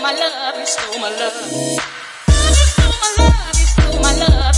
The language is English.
my love is so my love.